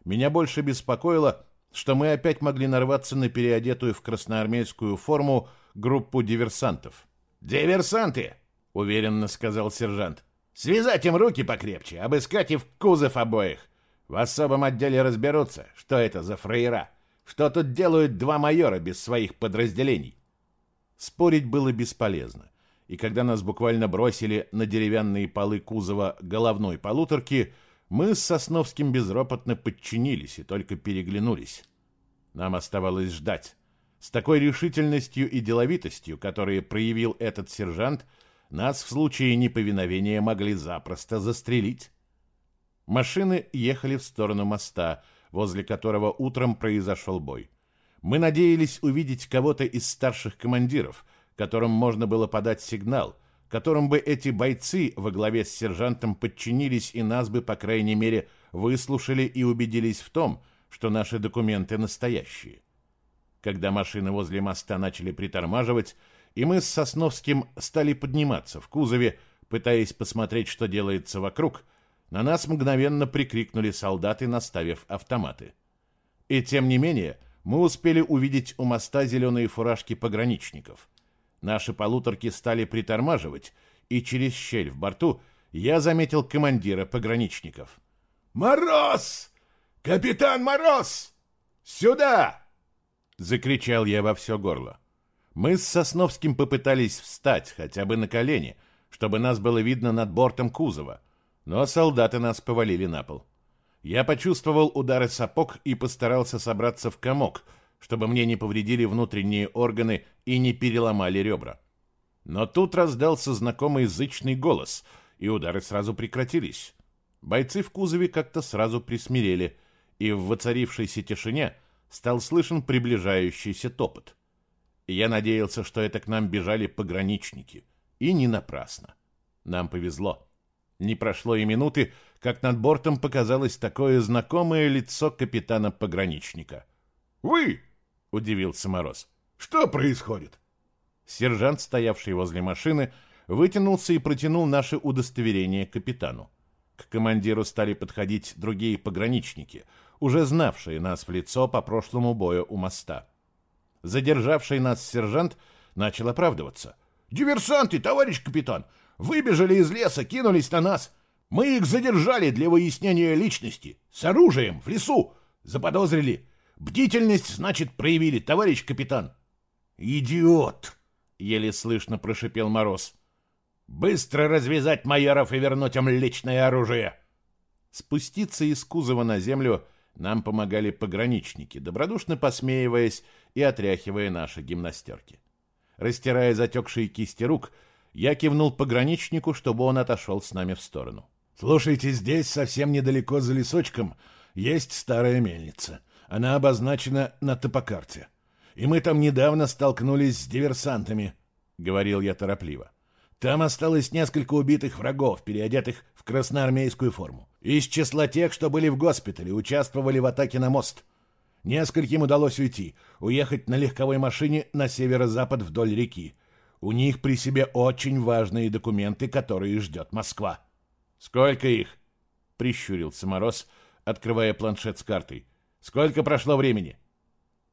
B: Меня больше беспокоило, что мы опять могли нарваться на переодетую в красноармейскую форму группу диверсантов. «Диверсанты!» — уверенно сказал сержант. «Связать им руки покрепче, обыскать и в кузов обоих. В особом отделе разберутся, что это за фраера, что тут делают два майора без своих подразделений». Спорить было бесполезно и когда нас буквально бросили на деревянные полы кузова головной полуторки, мы с Сосновским безропотно подчинились и только переглянулись. Нам оставалось ждать. С такой решительностью и деловитостью, которые проявил этот сержант, нас в случае неповиновения могли запросто застрелить. Машины ехали в сторону моста,
A: возле которого утром произошел бой. Мы надеялись увидеть кого-то из старших командиров, которым можно было подать сигнал, которым бы эти бойцы во главе с сержантом подчинились и нас бы, по крайней мере, выслушали и убедились в том, что наши документы настоящие. Когда машины возле моста начали притормаживать, и мы с Сосновским стали подниматься в кузове, пытаясь посмотреть, что делается вокруг, на нас мгновенно прикрикнули солдаты, наставив автоматы. И тем не менее, мы успели увидеть у моста зеленые фуражки пограничников. Наши полуторки стали притормаживать, и через щель в борту я заметил командира пограничников.
B: «Мороз! Капитан Мороз! Сюда!» — закричал я во все горло.
A: Мы с Сосновским попытались встать хотя бы на колени, чтобы нас было видно над бортом кузова, но солдаты нас повалили на пол. Я почувствовал удары сапог и постарался собраться в комок, чтобы мне не повредили внутренние органы и не переломали ребра. Но тут раздался знакомый зычный голос, и удары сразу прекратились. Бойцы в кузове как-то сразу присмирели, и в воцарившейся тишине стал слышен приближающийся топот. Я надеялся, что это к нам бежали пограничники. И не напрасно. Нам повезло. Не прошло и минуты, как над бортом показалось такое знакомое лицо капитана-пограничника.
B: «Вы!»
A: — удивился Мороз.
B: «Что происходит?»
A: Сержант, стоявший возле машины, вытянулся и протянул наше удостоверение капитану. К командиру стали подходить другие пограничники, уже знавшие нас в лицо по прошлому бою у моста. Задержавший нас сержант начал оправдываться.
B: «Диверсанты, товарищ капитан! Выбежали из леса, кинулись на нас. Мы их задержали для выяснения личности. С оружием, в лесу. Заподозрили. Бдительность, значит, проявили, товарищ капитан».
A: «Идиот!» — еле слышно прошипел Мороз.
B: «Быстро развязать майоров и вернуть им личное оружие!»
A: Спуститься из кузова на землю нам помогали пограничники, добродушно посмеиваясь и отряхивая наши гимнастерки. Растирая затекшие кисти рук, я кивнул пограничнику, чтобы он отошел с нами в сторону.
B: «Слушайте, здесь, совсем недалеко за лесочком, есть старая мельница. Она обозначена на топокарте. И мы там недавно столкнулись с диверсантами», — говорил я торопливо. «Там осталось несколько убитых врагов, переодетых в красноармейскую форму. Из числа тех, что были в госпитале, участвовали в атаке на мост. Нескольким удалось уйти, уехать на легковой машине на северо-запад вдоль реки. У них при себе очень важные документы, которые ждет Москва.
A: «Сколько их?» — прищурился Мороз, открывая планшет с картой. «Сколько прошло времени?»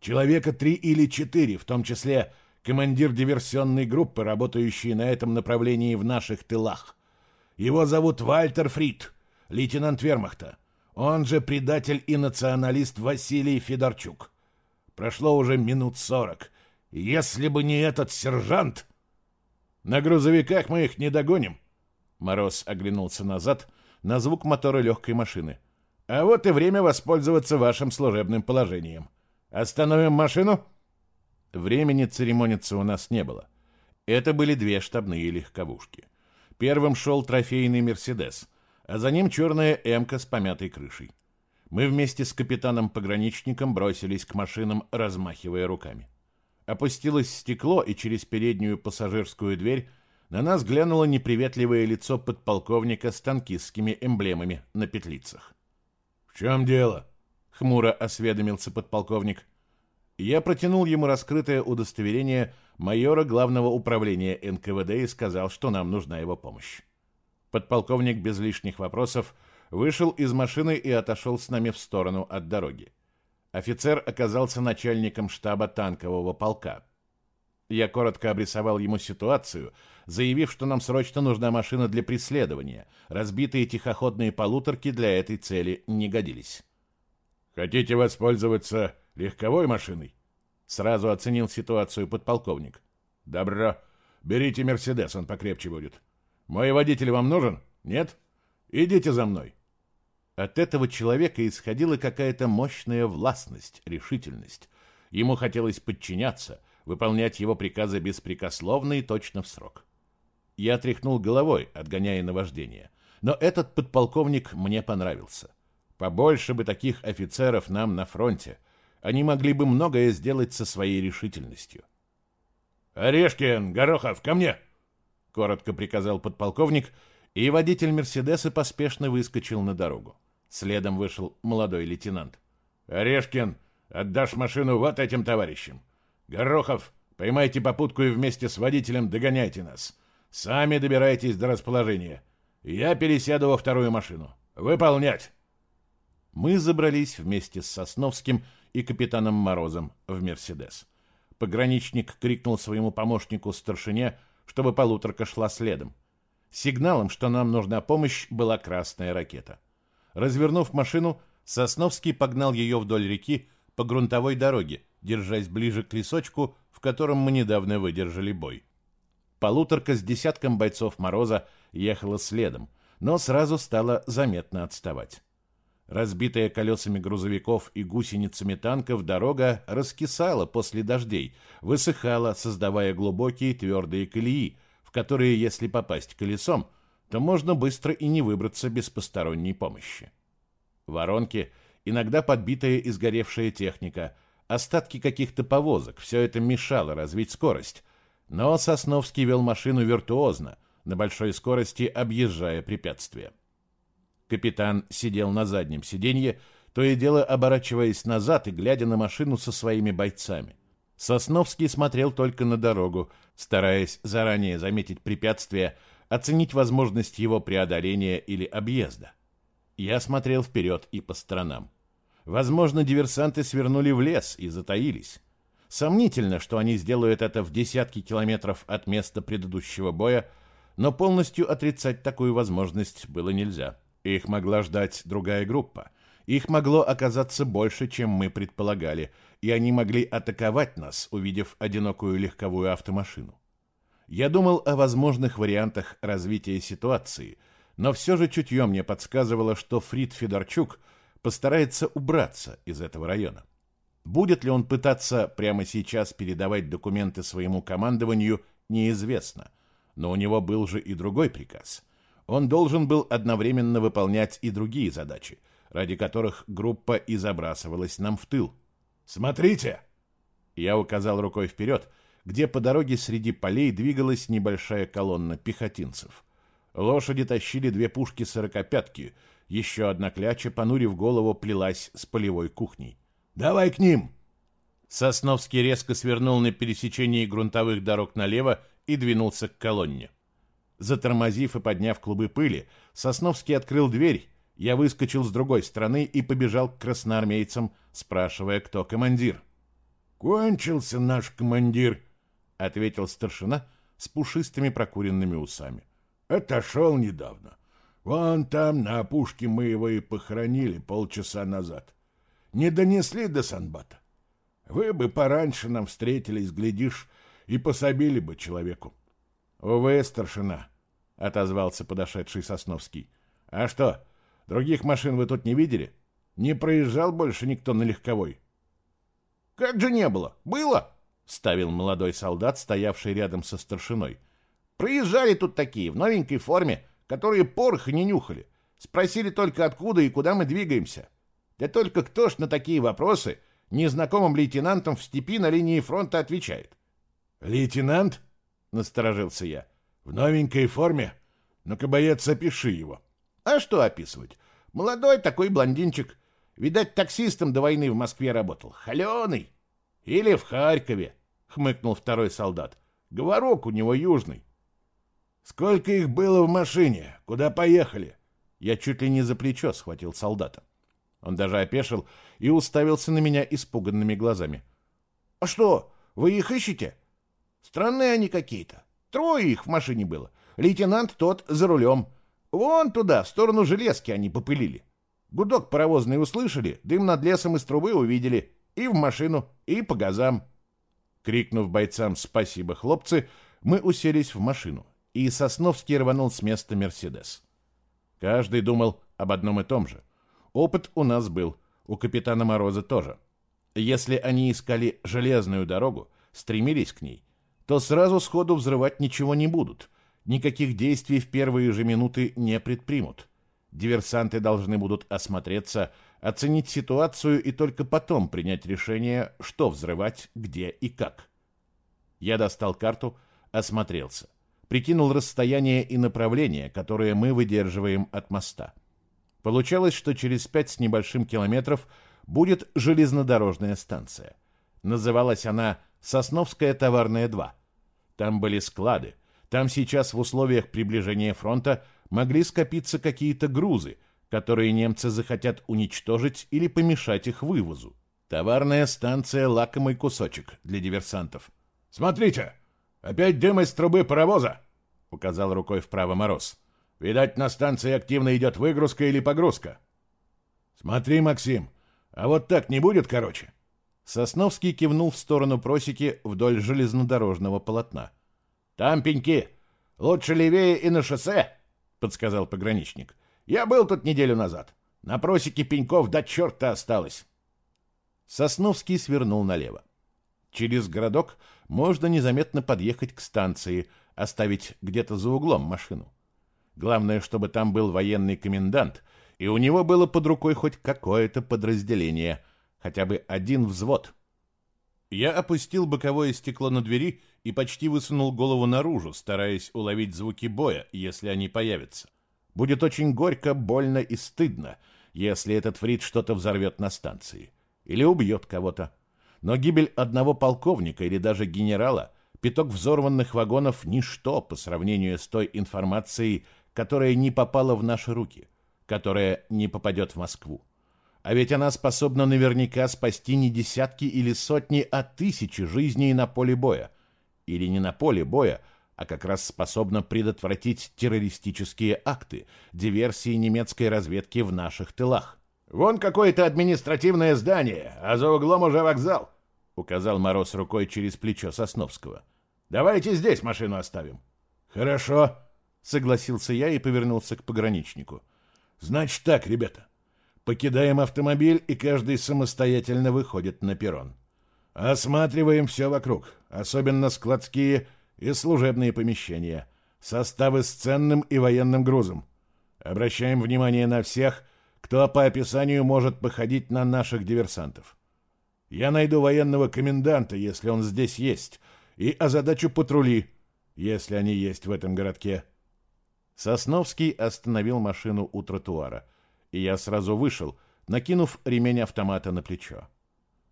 B: «Человека три или четыре, в том числе командир диверсионной группы, работающий на этом направлении в наших тылах. Его зовут Вальтер Фрид, лейтенант вермахта. Он же предатель и националист Василий Федорчук. Прошло уже минут сорок. Если бы не этот сержант... На грузовиках мы их не догоним. Мороз оглянулся назад на звук мотора легкой машины. А вот и время воспользоваться вашим служебным положением. Остановим машину?
A: Времени церемониться у нас не было. Это были две штабные легковушки. Первым шел трофейный «Мерседес», а за ним черная «Эмка» с помятой крышей. Мы вместе с капитаном-пограничником бросились к машинам, размахивая руками. Опустилось стекло, и через переднюю пассажирскую дверь на нас глянуло неприветливое лицо подполковника с танкистскими эмблемами на петлицах.
B: «В чем дело?»
A: — хмуро осведомился подполковник. Я протянул ему раскрытое удостоверение майора главного управления НКВД и сказал, что нам нужна его помощь. Подполковник без лишних вопросов вышел из машины и отошел с нами в сторону от дороги. Офицер оказался начальником штаба танкового полка. Я коротко обрисовал ему ситуацию, заявив, что нам срочно нужна машина для преследования. Разбитые тихоходные полуторки для этой цели не годились.
B: «Хотите воспользоваться легковой машиной?»
A: Сразу оценил ситуацию подполковник.
B: «Добро. Берите «Мерседес», он покрепче будет. Мой водитель вам нужен? Нет? Идите за мной.
A: От этого человека исходила какая-то мощная властность, решительность. Ему хотелось подчиняться, выполнять его приказы беспрекословно и точно в срок. Я тряхнул головой, отгоняя наваждение. Но этот подполковник мне понравился. Побольше бы таких офицеров нам на фронте. Они могли бы многое сделать со своей решительностью.
B: «Орешкин, Горохов, ко мне!» — коротко приказал подполковник,
A: и водитель «Мерседеса» поспешно выскочил на дорогу. Следом вышел молодой лейтенант.
B: «Орешкин, отдашь машину вот этим товарищам. Горохов, поймайте попутку и вместе с водителем догоняйте нас. Сами добирайтесь до расположения. Я пересяду во вторую машину. Выполнять!»
A: Мы забрались вместе с Сосновским и капитаном Морозом в «Мерседес». Пограничник крикнул своему помощнику старшине, чтобы полуторка шла следом. Сигналом, что нам нужна помощь, была красная ракета. Развернув машину, Сосновский погнал ее вдоль реки по грунтовой дороге, держась ближе к лесочку, в котором мы недавно выдержали бой. Полуторка с десятком бойцов Мороза ехала следом, но сразу стала заметно отставать. Разбитая колесами грузовиков и гусеницами танков дорога раскисала после дождей, высыхала, создавая глубокие твердые колеи, в которые, если попасть колесом, то можно быстро и не выбраться без посторонней помощи. Воронки, иногда подбитая и сгоревшая техника, остатки каких-то повозок, все это мешало развить скорость, но Сосновский вел машину виртуозно, на большой скорости объезжая препятствия. Капитан сидел на заднем сиденье, то и дело оборачиваясь назад и глядя на машину со своими бойцами. Сосновский смотрел только на дорогу, стараясь заранее заметить препятствия, оценить возможность его преодоления или объезда. Я смотрел вперед и по сторонам. Возможно, диверсанты свернули в лес и затаились. Сомнительно, что они сделают это в десятки километров от места предыдущего боя, но полностью отрицать такую возможность было нельзя. Их могла ждать другая группа. Их могло оказаться больше, чем мы предполагали, и они могли атаковать нас, увидев одинокую легковую автомашину. Я думал о возможных вариантах развития ситуации, но все же чутье мне подсказывало, что Фрид Федорчук постарается убраться из этого района. Будет ли он пытаться прямо сейчас передавать документы своему командованию, неизвестно. Но у него был же и другой приказ он должен был одновременно выполнять и другие задачи, ради которых группа и забрасывалась нам в тыл.
B: «Смотрите!»
A: Я указал рукой вперед, где по дороге среди полей двигалась небольшая колонна пехотинцев. Лошади тащили две пушки сорокопятки, еще одна кляча, понурив голову, плелась с полевой кухней.
B: «Давай к ним!»
A: Сосновский резко свернул на пересечении грунтовых дорог налево и двинулся к колонне. Затормозив и подняв клубы пыли, Сосновский открыл дверь. Я выскочил с другой стороны и побежал к красноармейцам, спрашивая, кто командир.
B: «Кончился наш командир», — ответил старшина с пушистыми прокуренными усами. «Отошел недавно. Вон там, на опушке, мы его и похоронили полчаса назад. Не донесли до Санбата. Вы бы пораньше нам встретились, глядишь, и пособили бы человеку.
A: «Увы, старшина», — отозвался подошедший Сосновский. «А что, других машин вы тут не видели? Не проезжал больше никто на легковой?»
C: «Как же не было? Было!»
A: — ставил молодой солдат, стоявший рядом со старшиной.
C: «Проезжали тут такие, в новенькой форме, которые пороха не нюхали. Спросили только, откуда и куда мы двигаемся. Да только кто ж на такие вопросы незнакомым лейтенантам в степи на линии фронта отвечает?»
B: «Лейтенант?»
A: — насторожился я.
B: «В новенькой форме? Ну-ка, боец, опиши его».
C: «А что описывать? Молодой такой блондинчик. Видать, таксистом до войны в Москве работал. Холеный. Или в Харькове», — хмыкнул второй солдат. «Говорок у него южный».
B: «Сколько их было в машине? Куда поехали?»
A: Я чуть ли не за плечо схватил солдата. Он даже опешил и уставился на меня испуганными глазами.
C: «А что, вы их ищете?» Странные они какие-то. Трое их в машине было. Лейтенант тот за рулем. Вон туда, в сторону железки они попылили. Гудок паровозный услышали, дым над лесом из трубы увидели. И в машину, и по газам.
A: Крикнув бойцам «Спасибо, хлопцы!», мы уселись в машину, и Сосновский рванул с места «Мерседес». Каждый думал об одном и том же. Опыт у нас был, у капитана Мороза тоже. Если они искали железную дорогу, стремились к ней, то сразу сходу взрывать ничего не будут, никаких действий в первые же минуты не предпримут. Диверсанты должны будут осмотреться, оценить ситуацию и только потом принять решение, что взрывать, где и как. Я достал карту, осмотрелся, прикинул расстояние и направление, которое мы выдерживаем от моста. Получалось, что через пять с небольшим километров будет железнодорожная станция. Называлась она «Сосновская товарная 2». Там были склады, там сейчас в условиях приближения фронта могли скопиться какие-то грузы, которые немцы захотят уничтожить или помешать их вывозу. Товарная станция — лакомый кусочек для диверсантов.
B: «Смотрите! Опять дым из трубы паровоза!» — указал рукой вправо Мороз. «Видать, на станции активно идет выгрузка или погрузка». «Смотри, Максим, а вот так не будет короче?»
A: Сосновский кивнул в сторону просеки вдоль железнодорожного полотна.
C: «Там пеньки. Лучше левее и на шоссе», — подсказал пограничник. «Я был тут неделю назад. На просеке пеньков до черта осталось».
A: Сосновский свернул налево. Через городок можно незаметно подъехать к станции, оставить где-то за углом машину. Главное, чтобы там был военный комендант, и у него было под рукой хоть какое-то подразделение, хотя бы один взвод — я опустил боковое стекло на двери и почти высунул голову наружу, стараясь уловить звуки боя, если они появятся. Будет очень горько, больно и стыдно, если этот фрит что-то взорвет на станции. Или убьет кого-то. Но гибель одного полковника или даже генерала, пяток взорванных вагонов — ничто по сравнению с той информацией, которая не попала в наши руки, которая не попадет в Москву. А ведь она способна наверняка спасти не десятки или сотни, а тысячи жизней на поле боя. Или не на поле боя, а как раз способна предотвратить террористические акты, диверсии немецкой разведки в наших тылах.
C: «Вон какое-то административное здание, а за углом уже вокзал», — указал Мороз рукой через плечо Сосновского. «Давайте здесь машину оставим».
B: «Хорошо», —
A: согласился я и повернулся к пограничнику.
B: «Значит так, ребята, Покидаем автомобиль, и каждый самостоятельно выходит на перрон. Осматриваем все вокруг, особенно складские и служебные помещения, составы с ценным и военным грузом. Обращаем внимание на всех, кто по описанию может походить на наших диверсантов. Я найду военного коменданта, если он здесь есть, и озадачу патрули, если они есть в этом городке.
A: Сосновский остановил машину у тротуара — и я сразу вышел, накинув ремень автомата на плечо.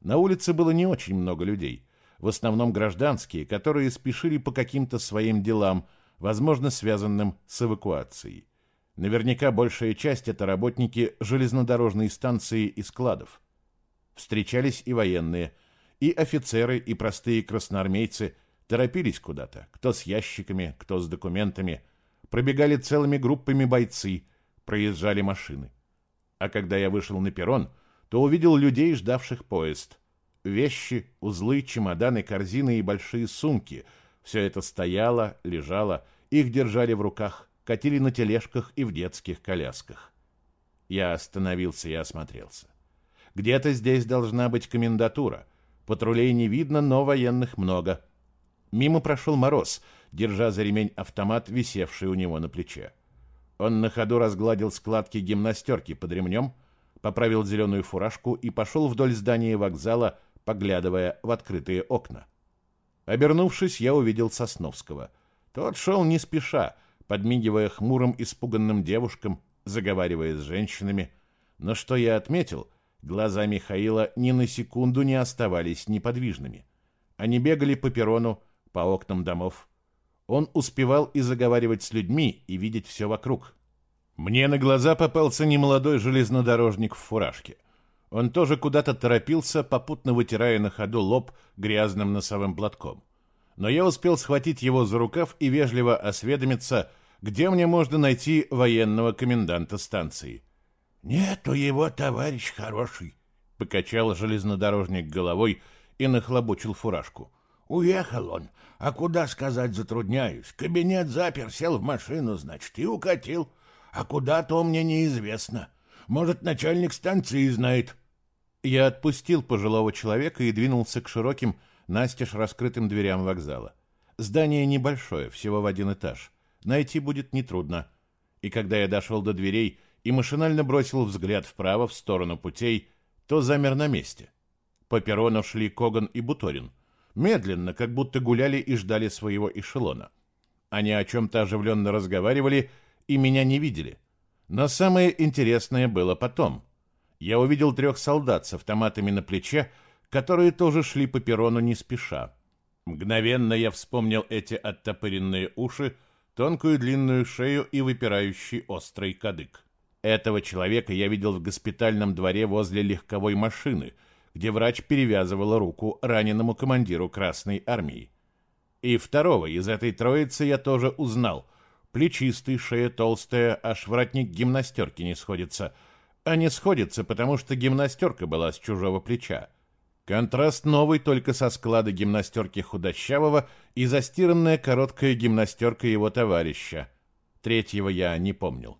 A: На улице было не очень много людей, в основном гражданские, которые спешили по каким-то своим делам, возможно, связанным с эвакуацией. Наверняка большая часть — это работники железнодорожной станции и складов. Встречались и военные, и офицеры, и простые красноармейцы торопились куда-то, кто с ящиками, кто с документами. Пробегали целыми группами бойцы, проезжали машины. А когда я вышел на перрон, то увидел людей, ждавших поезд. Вещи, узлы, чемоданы, корзины и большие сумки. Все это стояло, лежало, их держали в руках, катили на тележках и в детских колясках. Я остановился и осмотрелся. Где-то здесь должна быть комендатура. Патрулей не видно, но военных много. Мимо прошел Мороз, держа за ремень автомат, висевший у него на плече. Он на ходу разгладил складки гимнастерки под ремнем, поправил зеленую фуражку и пошел вдоль здания вокзала, поглядывая в открытые окна. Обернувшись, я увидел Сосновского. Тот шел не спеша, подмигивая хмурым испуганным девушкам, заговаривая с женщинами. Но что я отметил, глаза Михаила ни на секунду не оставались неподвижными. Они бегали по перрону, по окнам домов. Он успевал и заговаривать с людьми, и видеть все вокруг. Мне на глаза попался немолодой железнодорожник в фуражке. Он тоже куда-то торопился, попутно вытирая на ходу лоб грязным носовым платком. Но я успел схватить его за рукав и вежливо осведомиться, где мне можно найти военного коменданта станции.
B: «Нету его, товарищ хороший», — покачал железнодорожник головой и нахлобучил фуражку. «Уехал он, а куда сказать затрудняюсь. Кабинет запер, сел в машину, значит, и укатил. А куда то мне неизвестно. Может, начальник станции знает.
A: Я отпустил пожилого человека и двинулся к широким, настежь раскрытым дверям вокзала. Здание небольшое, всего в один этаж. Найти будет нетрудно. И когда я дошел до дверей и машинально бросил взгляд вправо в сторону путей, то замер на месте. По перрону шли Коган и Буторин. Медленно, как будто гуляли и ждали своего эшелона. Они о чем-то оживленно разговаривали и меня не видели. Но самое интересное было потом. Я увидел трех солдат с автоматами на плече, которые тоже шли по перрону не спеша. Мгновенно я вспомнил эти оттопыренные уши, тонкую длинную шею и выпирающий острый кадык. Этого человека я видел в госпитальном дворе возле легковой машины, где врач перевязывала руку раненому командиру Красной армии. И второго из этой троицы я тоже узнал. Плечистый, шея толстая, аж воротник гимнастерки не сходится. А не сходится, потому что гимнастерка была с чужого плеча. Контраст новый только со склада гимнастерки худощавого и застиранная короткая гимнастерка его товарища. Третьего я не помнил.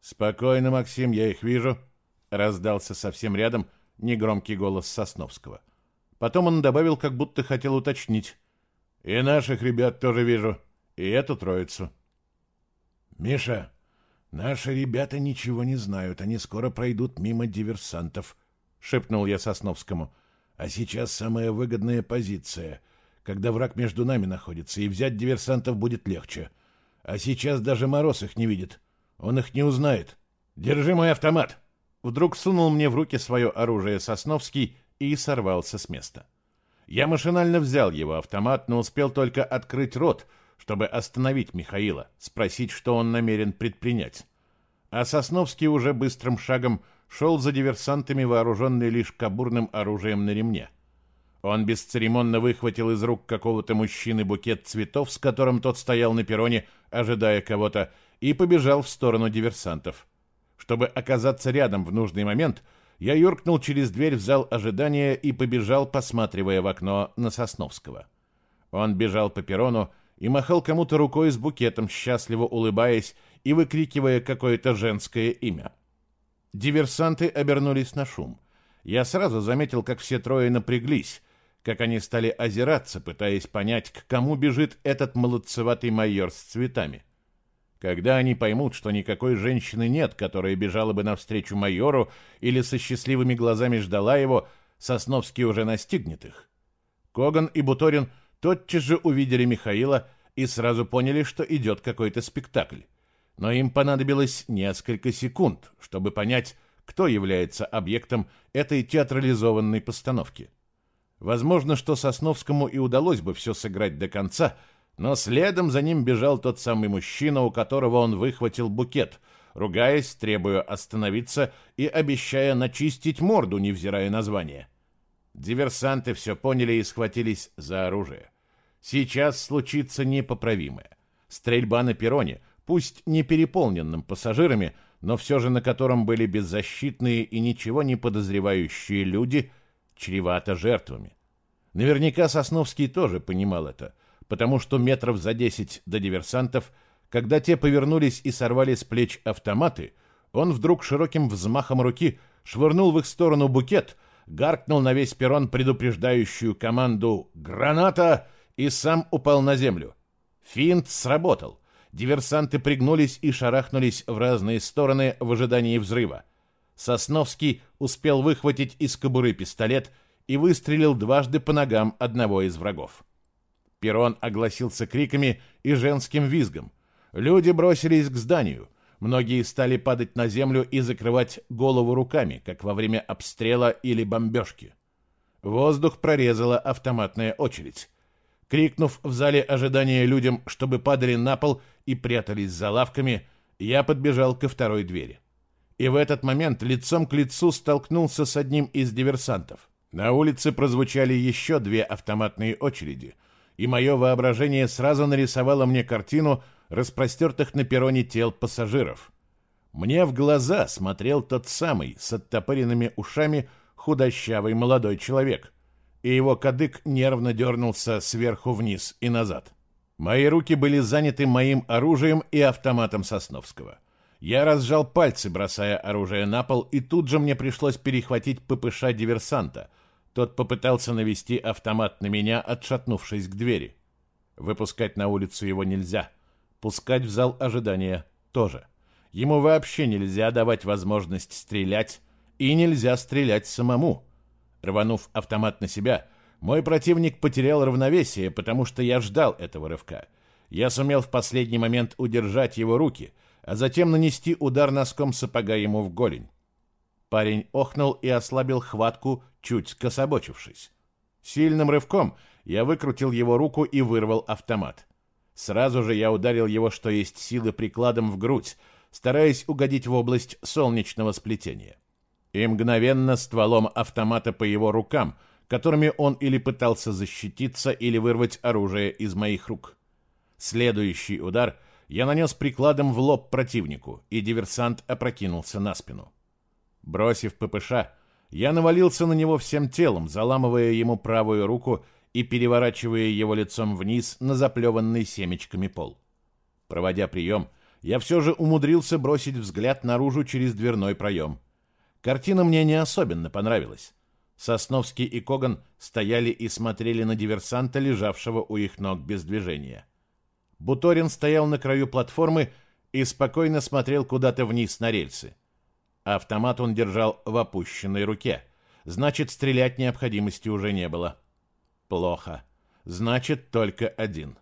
A: «Спокойно, Максим, я их вижу», — раздался совсем рядом негромкий голос Сосновского. Потом он добавил, как будто хотел уточнить. «И наших ребят тоже вижу, и эту троицу».
B: «Миша, наши ребята ничего не знают, они скоро пройдут мимо диверсантов», — шепнул я Сосновскому. А сейчас самая выгодная позиция, когда враг между нами находится, и взять диверсантов будет легче. А сейчас даже Мороз их не видит. Он их не узнает. Держи мой автомат!» Вдруг сунул мне в руки свое оружие Сосновский и сорвался с места. Я машинально взял его автомат, но успел только открыть рот, чтобы остановить Михаила, спросить, что он намерен предпринять. А Сосновский уже быстрым шагом шел за диверсантами, вооруженный лишь кабурным оружием на ремне. Он бесцеремонно выхватил из рук какого-то мужчины букет цветов, с которым тот стоял на перроне, ожидая кого-то, и побежал в сторону диверсантов. Чтобы оказаться рядом в нужный момент, я юркнул через дверь в зал ожидания и побежал, посматривая в окно на Сосновского. Он бежал по перрону и махал кому-то рукой с букетом, счастливо улыбаясь и выкрикивая какое-то женское имя. Диверсанты обернулись на шум. Я сразу заметил, как все трое напряглись, как они стали озираться, пытаясь понять, к кому бежит этот молодцеватый майор с цветами. Когда они поймут, что никакой женщины нет, которая бежала бы навстречу майору или со счастливыми глазами ждала его, Сосновский уже настигнет их. Коган и Буторин тотчас же увидели Михаила и сразу поняли, что идет какой-то спектакль но им понадобилось несколько секунд, чтобы понять, кто является объектом этой театрализованной постановки. Возможно, что Сосновскому и удалось бы все сыграть до конца, но следом за ним бежал тот самый мужчина, у которого он выхватил букет, ругаясь, требуя остановиться и обещая начистить морду, невзирая название. Диверсанты все поняли и схватились за оружие. Сейчас случится непоправимое. Стрельба на перроне, пусть не переполненным пассажирами, но все же на котором были беззащитные и ничего не подозревающие люди, чревато жертвами. Наверняка Сосновский тоже понимал это, потому что метров за десять до диверсантов, когда те повернулись и сорвали с плеч автоматы, он вдруг широким взмахом руки швырнул в их сторону букет, гаркнул на весь перрон предупреждающую команду «Граната!» и сам упал на землю. Финт сработал — Диверсанты пригнулись и шарахнулись в разные стороны в ожидании взрыва. Сосновский успел выхватить из кобуры пистолет и выстрелил дважды по ногам одного из врагов. Перрон огласился криками и женским визгом. Люди бросились к зданию. Многие стали падать на землю и закрывать голову руками, как во время обстрела или бомбежки. Воздух прорезала автоматная очередь. Крикнув в зале ожидания людям, чтобы падали на пол и прятались за лавками, я подбежал ко второй двери. И в этот момент лицом к лицу столкнулся с одним из диверсантов. На улице прозвучали еще две автоматные очереди, и мое воображение сразу нарисовало мне картину распростертых на перроне тел пассажиров. Мне в глаза смотрел тот самый с оттопыренными ушами худощавый молодой человек — и его кадык нервно дернулся сверху вниз и назад. Мои руки были заняты моим оружием и автоматом Сосновского. Я разжал пальцы, бросая оружие на пол, и тут же мне пришлось перехватить ППШ диверсанта. Тот попытался навести автомат на меня, отшатнувшись к двери. Выпускать на улицу его нельзя. Пускать в зал ожидания тоже.
A: Ему вообще нельзя давать возможность стрелять, и нельзя стрелять самому. Рванув автомат на себя, мой противник потерял равновесие, потому что я ждал этого рывка. Я сумел в последний момент удержать его руки, а затем нанести удар носком сапога ему в голень. Парень охнул и ослабил хватку, чуть скособочившись. Сильным рывком я выкрутил его руку и вырвал автомат. Сразу же я ударил его, что есть силы, прикладом в грудь, стараясь угодить в область солнечного сплетения. И мгновенно стволом автомата по его рукам, которыми он или пытался защититься, или вырвать оружие из моих рук. Следующий удар я нанес прикладом в лоб противнику, и диверсант опрокинулся на спину. Бросив ППШ, я навалился на него всем телом, заламывая ему правую руку и переворачивая его лицом вниз на заплеванный семечками пол. Проводя прием, я все же умудрился бросить взгляд наружу через дверной проем. Картина мне не особенно понравилась. Сосновский и Коган стояли и смотрели на диверсанта, лежавшего у их ног без движения. Буторин стоял на краю платформы и спокойно смотрел куда-то вниз на рельсы. Автомат он держал в опущенной руке. Значит, стрелять необходимости уже не было. Плохо. Значит, только один.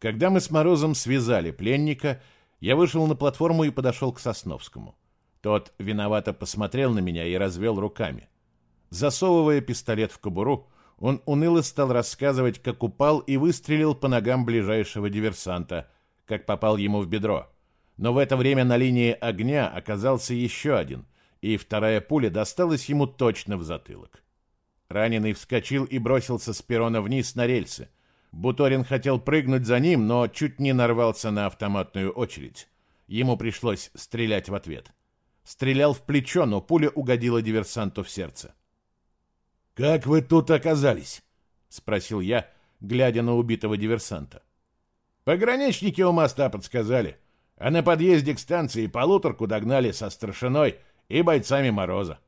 A: Когда мы с Морозом связали пленника, я вышел на платформу и подошел к Сосновскому. Тот виновато посмотрел на меня и развел руками. Засовывая пистолет в кобуру, он уныло стал рассказывать, как упал и выстрелил по ногам ближайшего диверсанта, как попал ему в бедро. Но в это время на линии огня оказался еще один, и вторая пуля досталась ему точно в затылок. Раненый вскочил и бросился с перона вниз на рельсы. Буторин хотел прыгнуть за ним, но чуть не нарвался на автоматную очередь. Ему пришлось стрелять в ответ. Стрелял в плечо, но пуля угодила диверсанту в сердце.
B: «Как вы тут оказались?»
A: — спросил я, глядя на убитого диверсанта.
C: «Пограничники у моста подсказали, а на подъезде к станции полуторку догнали со старшиной и бойцами Мороза.